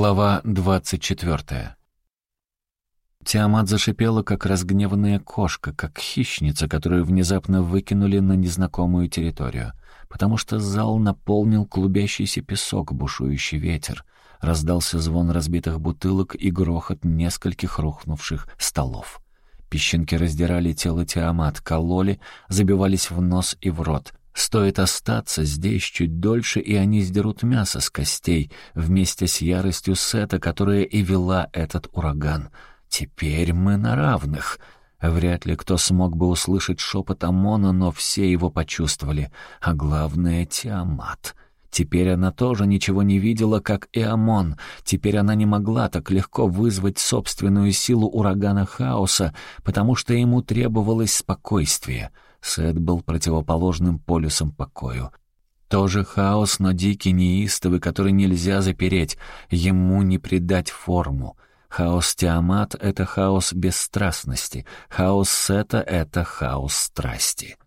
Глава двадцать четвертая. Тиамат зашипела, как разгневанная кошка, как хищница, которую внезапно выкинули на незнакомую территорию, потому что зал наполнил клубящийся песок, бушующий ветер. Раздался звон разбитых бутылок и грохот нескольких рухнувших столов. Песчинки раздирали тело Тиамат, кололи, забивались в нос и в рот, Стоит остаться здесь чуть дольше, и они сдерут мясо с костей вместе с яростью Сета, которая и вела этот ураган. Теперь мы на равных. Вряд ли кто смог бы услышать шепот Амона, но все его почувствовали. А главное — Тиамат. Теперь она тоже ничего не видела, как и Амон. Теперь она не могла так легко вызвать собственную силу урагана хаоса, потому что ему требовалось спокойствие — Сет был противоположным полюсом покою. Тоже хаос, но дикий, неистовый, который нельзя запереть, ему не придать форму. Хаос Тиамат — это хаос бесстрастности, хаос Сета — это хаос страсти.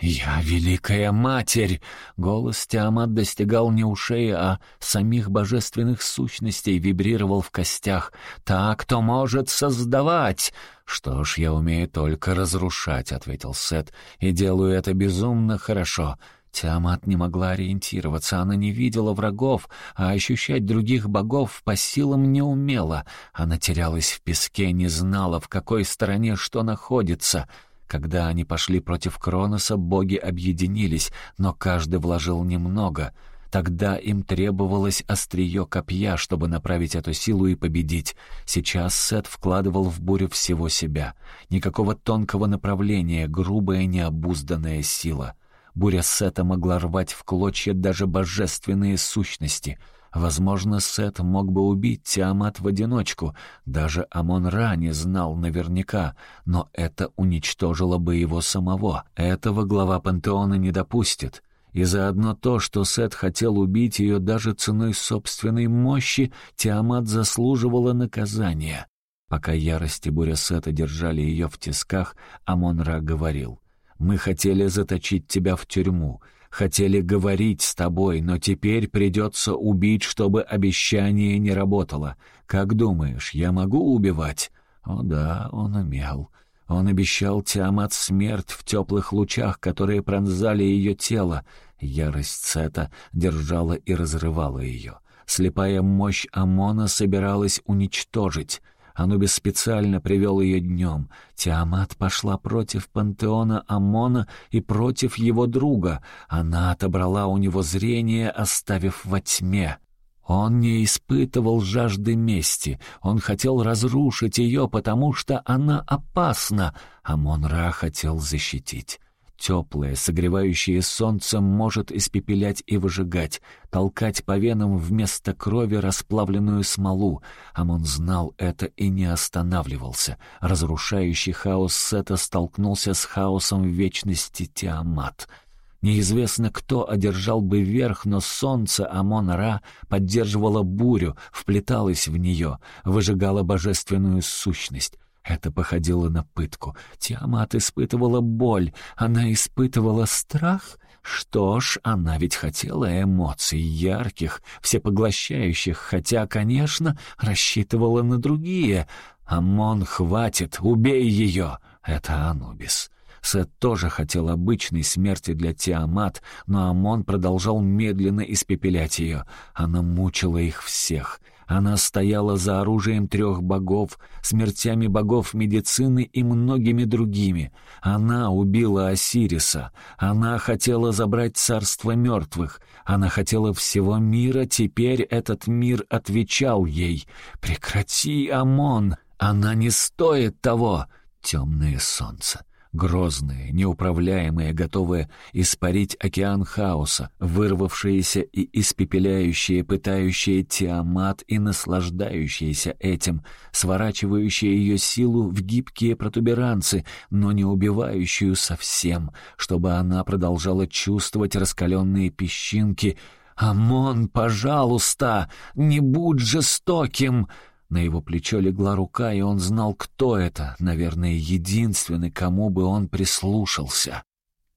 «Я Великая Матерь!» Голос Тиамат достигал не ушей, а самих божественных сущностей, вибрировал в костях. «Та, кто может создавать!» «Что ж, я умею только разрушать», — ответил Сет, — «и делаю это безумно хорошо». Тиамат не могла ориентироваться, она не видела врагов, а ощущать других богов по силам не умела. Она терялась в песке, не знала, в какой стороне что находится — когда они пошли против Кроноса, боги объединились, но каждый вложил немного. Тогда им требовалось острие копья, чтобы направить эту силу и победить. Сейчас Сет вкладывал в бурю всего себя. Никакого тонкого направления, грубая необузданная сила. Буря Сета могла рвать в клочья даже божественные сущности — Возможно, Сет мог бы убить Тиамат в одиночку, даже Амон-Ра не знал наверняка, но это уничтожило бы его самого. Этого глава пантеона не допустит. И заодно то, что Сет хотел убить ее даже ценой собственной мощи, Тиамат заслуживала наказания. Пока ярости буря Сета держали ее в тисках, Амон-Ра говорил, «Мы хотели заточить тебя в тюрьму». Хотели говорить с тобой, но теперь придется убить, чтобы обещание не работало. Как думаешь, я могу убивать?» «О да, он умел». Он обещал Тиамат смерть в теплых лучах, которые пронзали ее тело. Ярость Сета держала и разрывала ее. Слепая мощь Амона собиралась уничтожить. Анубис специально привел ее днем. Тиамат пошла против пантеона Амона и против его друга. Она отобрала у него зрение, оставив во тьме. Он не испытывал жажды мести. Он хотел разрушить ее, потому что она опасна. Амон-Ра хотел защитить. Теплое, согревающее солнце может испепелять и выжигать, толкать по венам вместо крови расплавленную смолу. Амон знал это и не останавливался. Разрушающий хаос Сета столкнулся с хаосом вечности Тиамат. Неизвестно, кто одержал бы верх, но солнце Амон-Ра поддерживало бурю, вплеталось в нее, выжигало божественную сущность. Это походило на пытку. Тиамат испытывала боль, она испытывала страх. Что ж, она ведь хотела эмоций ярких, всепоглощающих, хотя, конечно, рассчитывала на другие. «Амон, хватит, убей ее!» — это Анубис. Сет тоже хотел обычной смерти для Тиамат, но Амон продолжал медленно испепелять ее. Она мучила их всех. Она стояла за оружием трех богов, смертями богов медицины и многими другими. Она убила Осириса. Она хотела забрать царство мертвых. Она хотела всего мира, теперь этот мир отвечал ей. «Прекрати, Амон! Она не стоит того!» Темное солнце грозные, неуправляемые, готовые испарить океан хаоса, вырвавшиеся и испепеляющие, пытающие Тиамат и наслаждающиеся этим, сворачивающие ее силу в гибкие протуберанцы, но не убивающую совсем, чтобы она продолжала чувствовать раскаленные песчинки. «Амон, пожалуйста, не будь жестоким!» На его плечо легла рука, и он знал, кто это, наверное, единственный, кому бы он прислушался.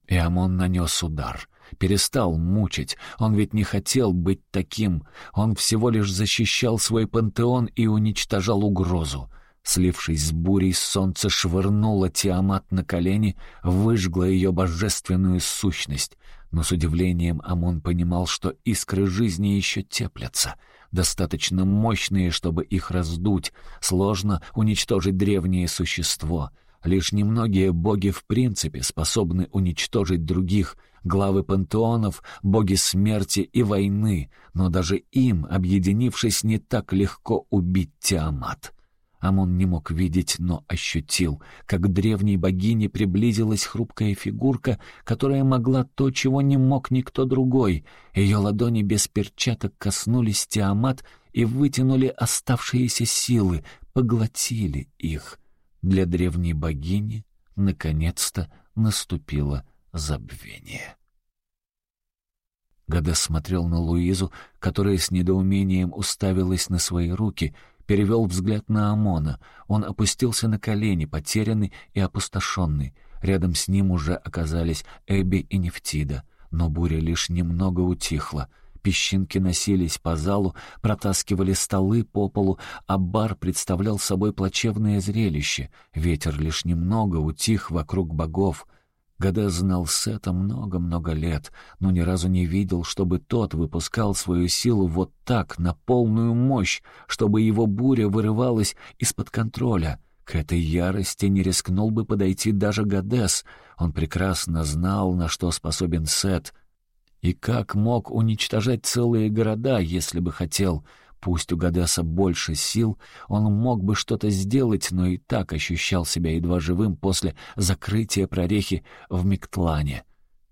И Амон нанес удар. перестал мучить. Он ведь не хотел быть таким. Он всего лишь защищал свой пантеон и уничтожал угрозу. Слившись с бурей, солнце швырнуло Тиамат на колени, выжгло ее божественную сущность. Но с удивлением Амон понимал, что искры жизни еще теплятся, достаточно мощные, чтобы их раздуть. Сложно уничтожить древнее существо. Лишь немногие боги в принципе способны уничтожить других, главы пантеонов, боги смерти и войны, но даже им, объединившись, не так легко убить Тиамат. Амон не мог видеть, но ощутил, как к древней богине приблизилась хрупкая фигурка, которая могла то, чего не мог никто другой. Ее ладони без перчаток коснулись Тиамат и вытянули оставшиеся силы, поглотили их. Для древней богини наконец-то наступило забвение. Гадес смотрел на Луизу, которая с недоумением уставилась на свои руки — перевел взгляд на Амона. Он опустился на колени, потерянный и опустошенный. Рядом с ним уже оказались Эбби и Нефтида. Но буря лишь немного утихла. Песчинки носились по залу, протаскивали столы по полу, а бар представлял собой плачевное зрелище. Ветер лишь немного утих вокруг богов. Гаде знал Сета много-много лет, но ни разу не видел, чтобы тот выпускал свою силу вот так, на полную мощь, чтобы его буря вырывалась из-под контроля. К этой ярости не рискнул бы подойти даже Гадес. Он прекрасно знал, на что способен Сет, и как мог уничтожать целые города, если бы хотел — Пусть у Гадеса больше сил, он мог бы что-то сделать, но и так ощущал себя едва живым после закрытия прорехи в Миктлане.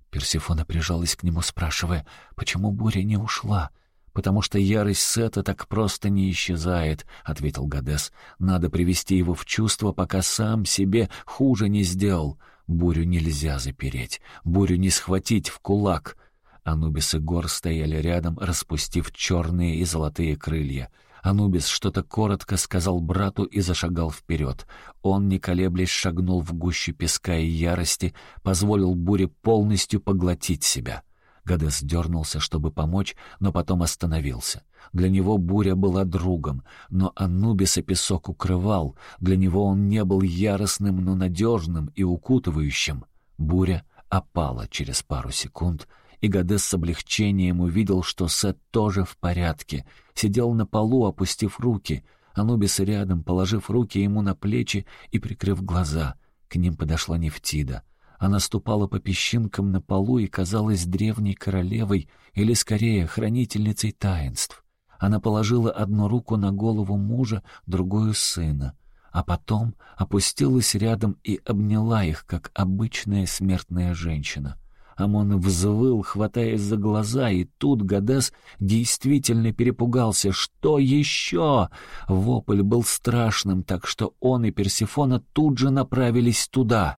Персифона прижалась к нему, спрашивая, почему буря не ушла. «Потому что ярость Сета так просто не исчезает», — ответил Гадес. «Надо привести его в чувство, пока сам себе хуже не сделал. Бурю нельзя запереть, бурю не схватить в кулак». Анубис и Гор стояли рядом, распустив черные и золотые крылья. Анубис что-то коротко сказал брату и зашагал вперед. Он, не колеблясь, шагнул в гущу песка и ярости, позволил буре полностью поглотить себя. Гадес дернулся, чтобы помочь, но потом остановился. Для него буря была другом, но Анубиса песок укрывал. Для него он не был яростным, но надежным и укутывающим. Буря опала через пару секунд — и Гадес с облегчением увидел, что Сет тоже в порядке. Сидел на полу, опустив руки. Анубис рядом, положив руки ему на плечи и прикрыв глаза. К ним подошла Нефтида. Она ступала по песчинкам на полу и казалась древней королевой, или, скорее, хранительницей таинств. Она положила одну руку на голову мужа, другую — сына а потом опустилась рядом и обняла их, как обычная смертная женщина. Амон взвыл, хватаясь за глаза, и тут Гадес действительно перепугался. «Что еще?» Вопль был страшным, так что он и Персифона тут же направились туда.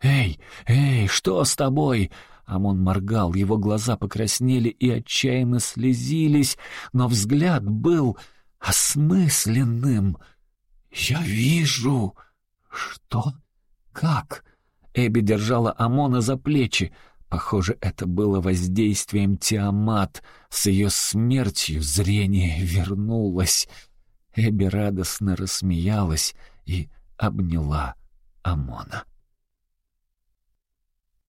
«Эй, эй, что с тобой?» Амон моргал, его глаза покраснели и отчаянно слезились, но взгляд был осмысленным. «Я вижу!» «Что? Как?» Эбби держала Амона за плечи. Похоже, это было воздействием Тиамат. С ее смертью зрение вернулось. Эбби радостно рассмеялась и обняла Амона.